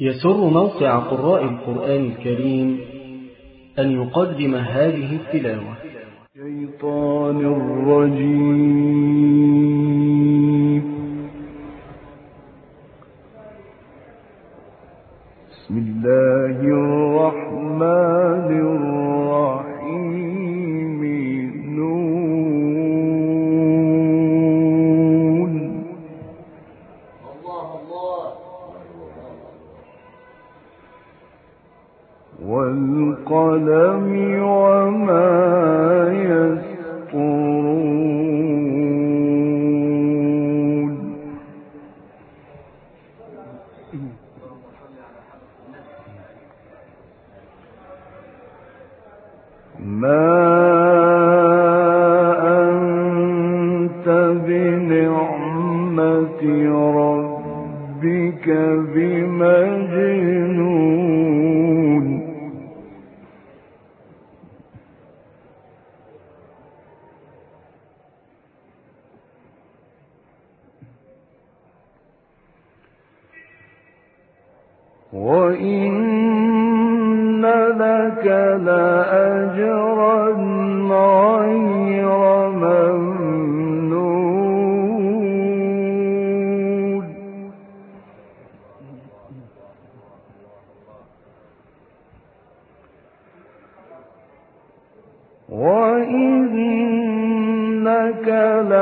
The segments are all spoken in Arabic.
يسر موقع قراء القرآن الكريم أن يقدم هذه التلاوة. شيطان الرجيم. ما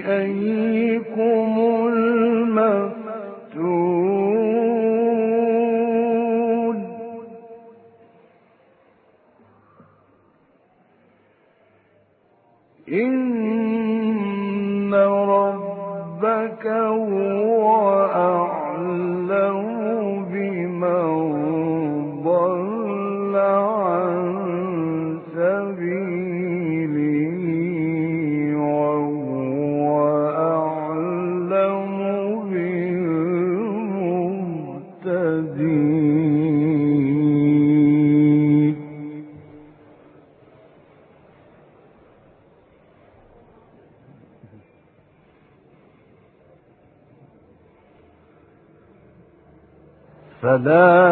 أيكم فلا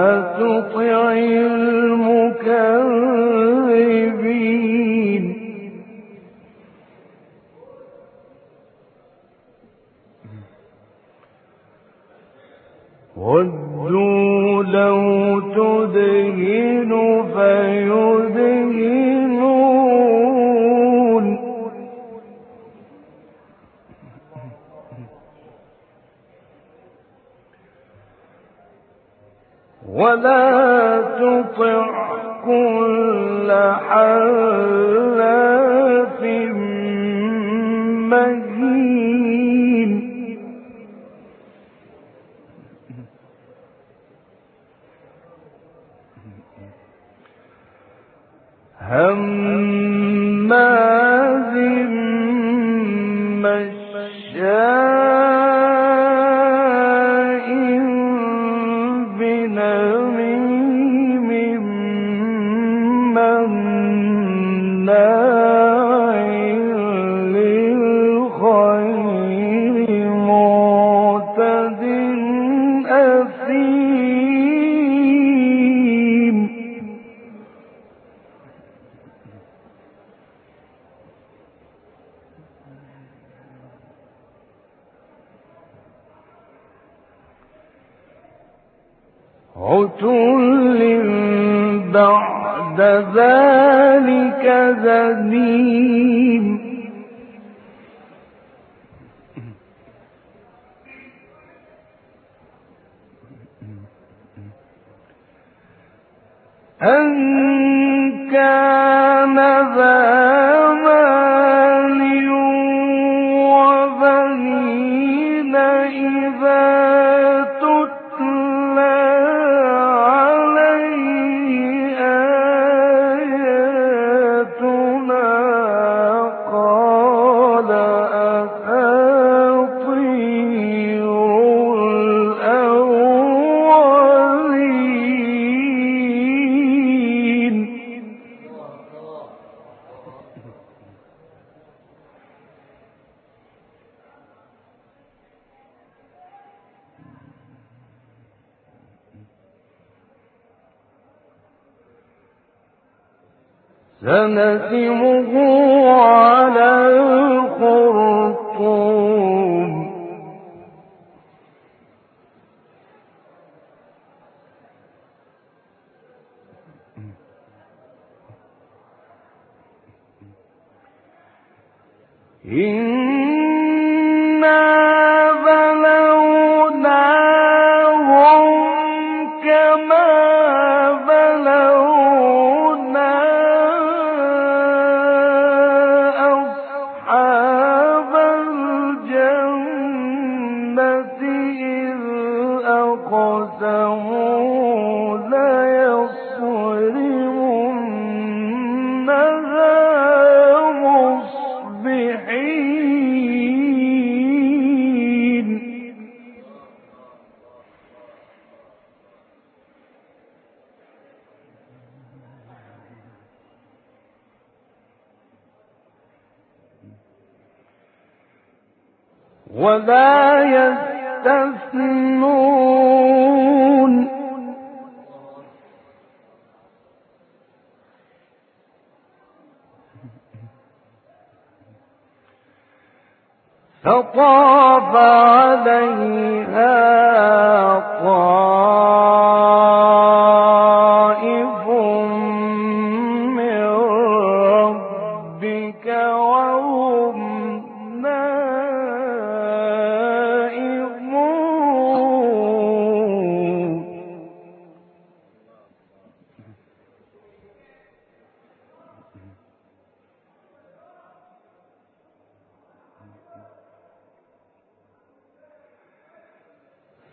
إن ولا يستثنون. فطاف عليها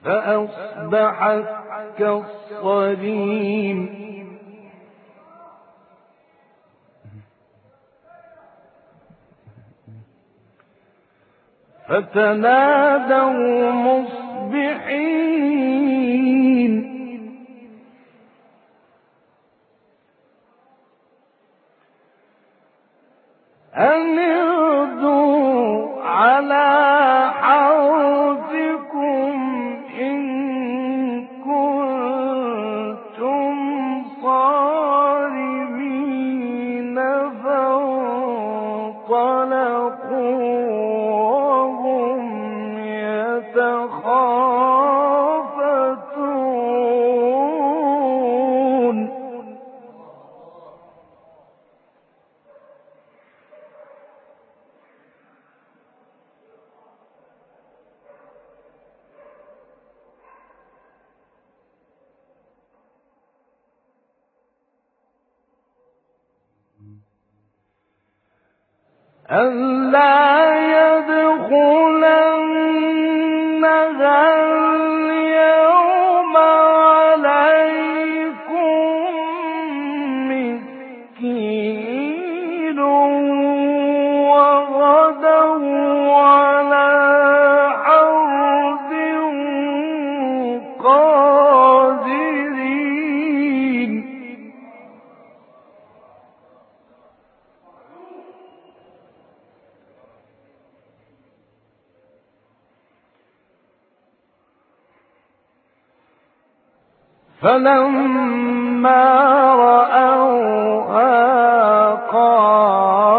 فأصبحت كالصريم. فتنادوا مصبحين. أن ألا يدخلنها فلما رأوها قالوا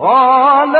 قال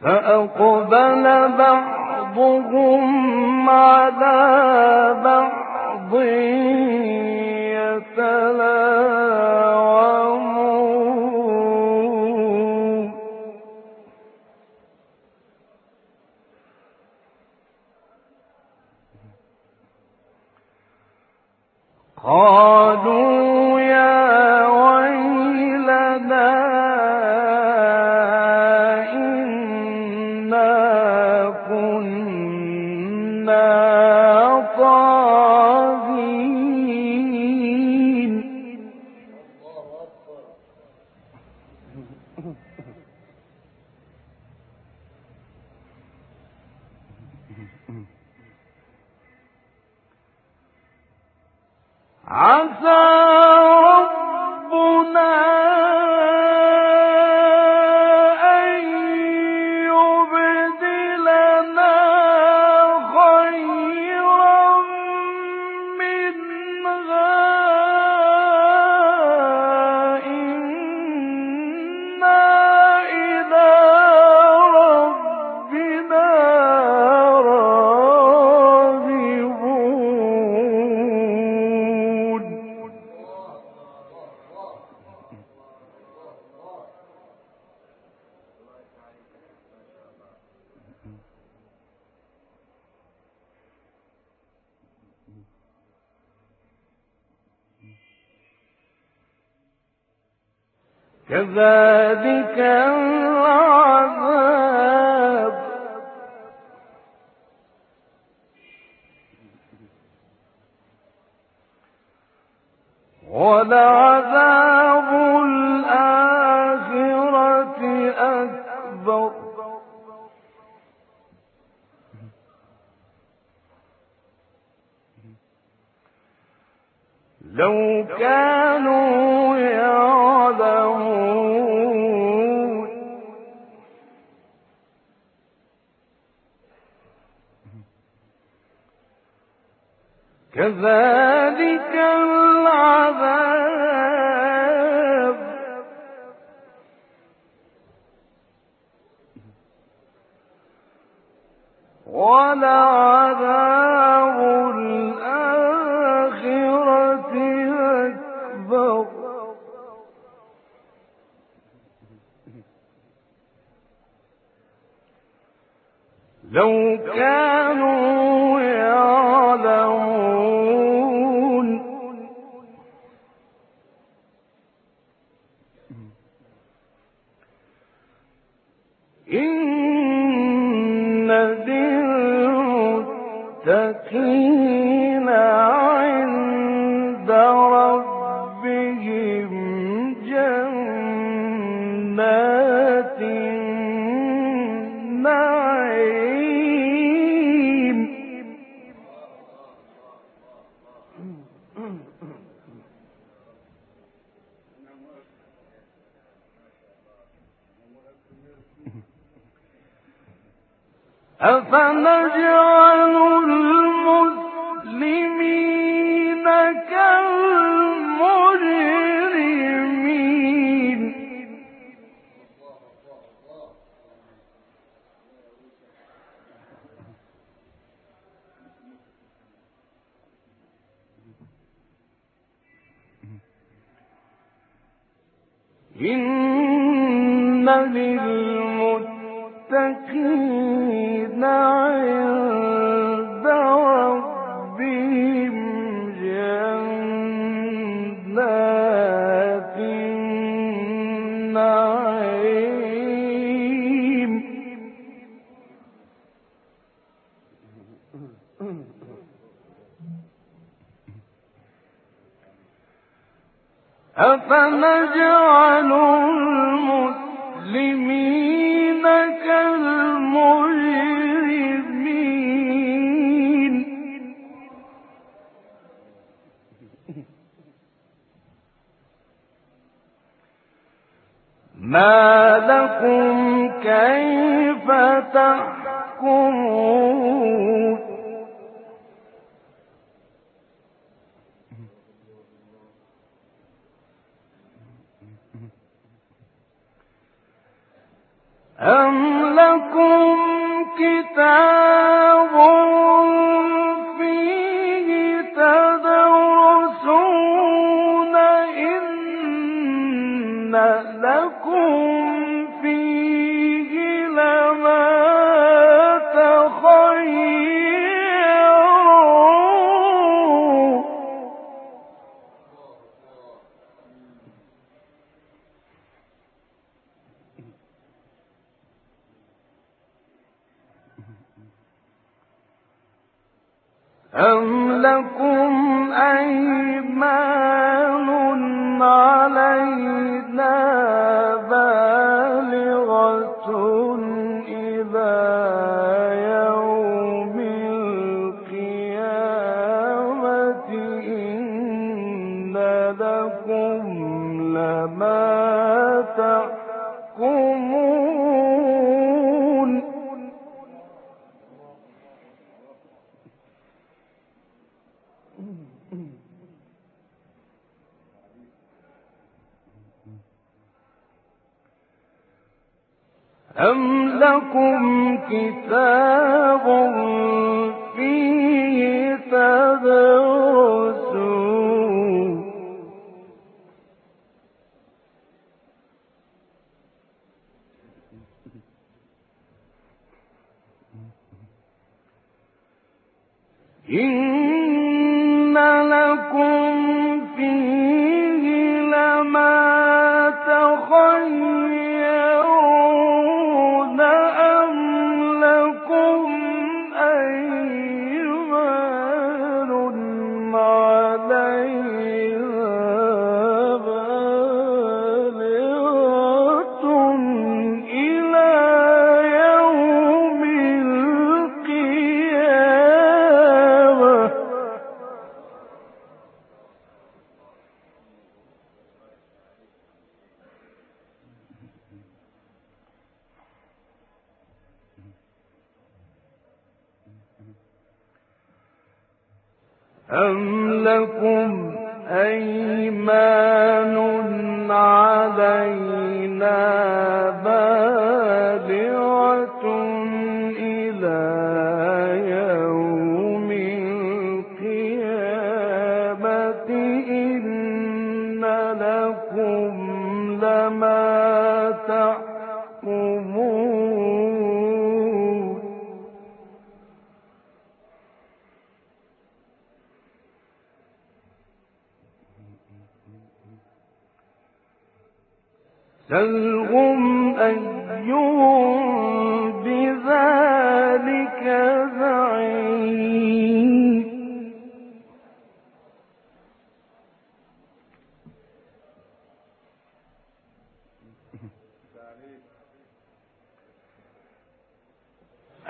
فأقبل بعضهم على بعض يتلاومون. عسى ربنا كذلك العذاب. ولعذاب ولعذاب 慢慢修。أم لكم كتاب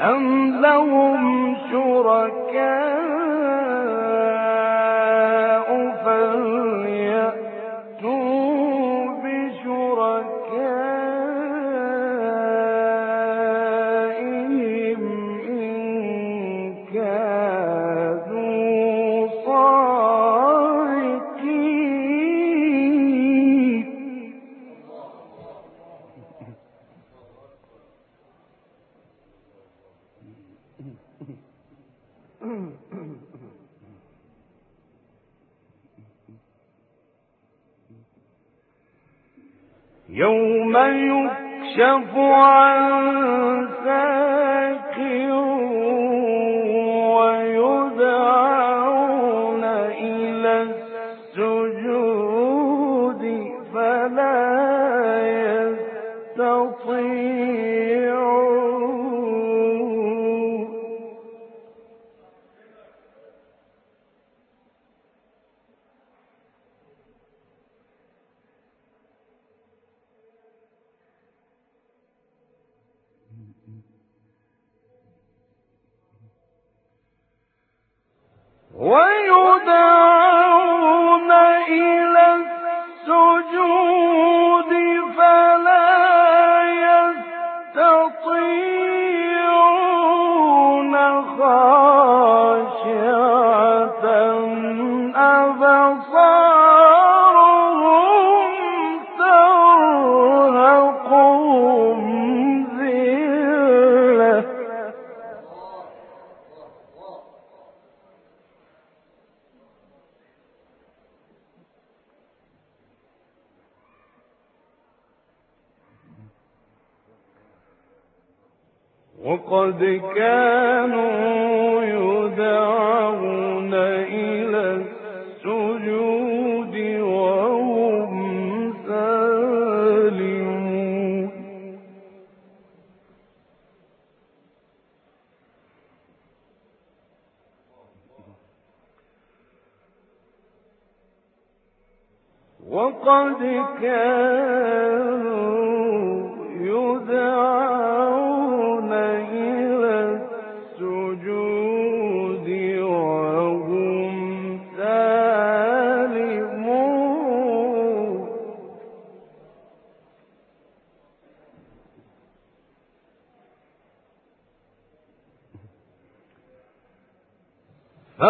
أم لهم شركاء قد كان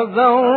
فذر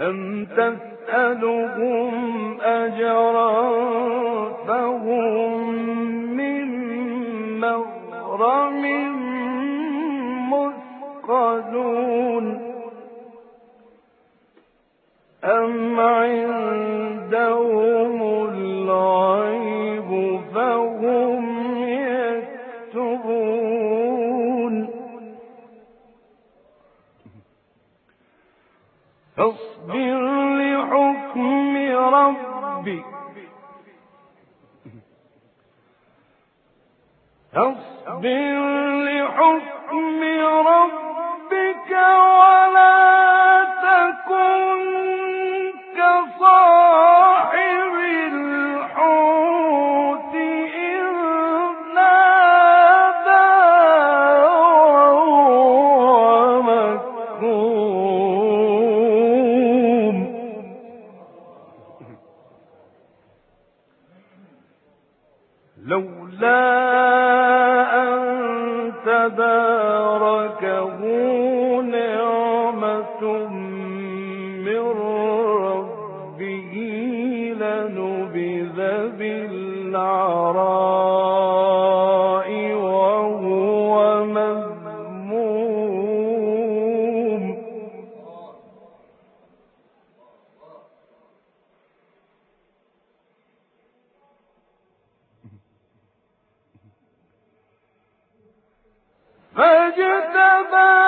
أم تسألهم أجرا فهم من مغرم مثقلون أم عند اصبر لحكم ربك فاجتباه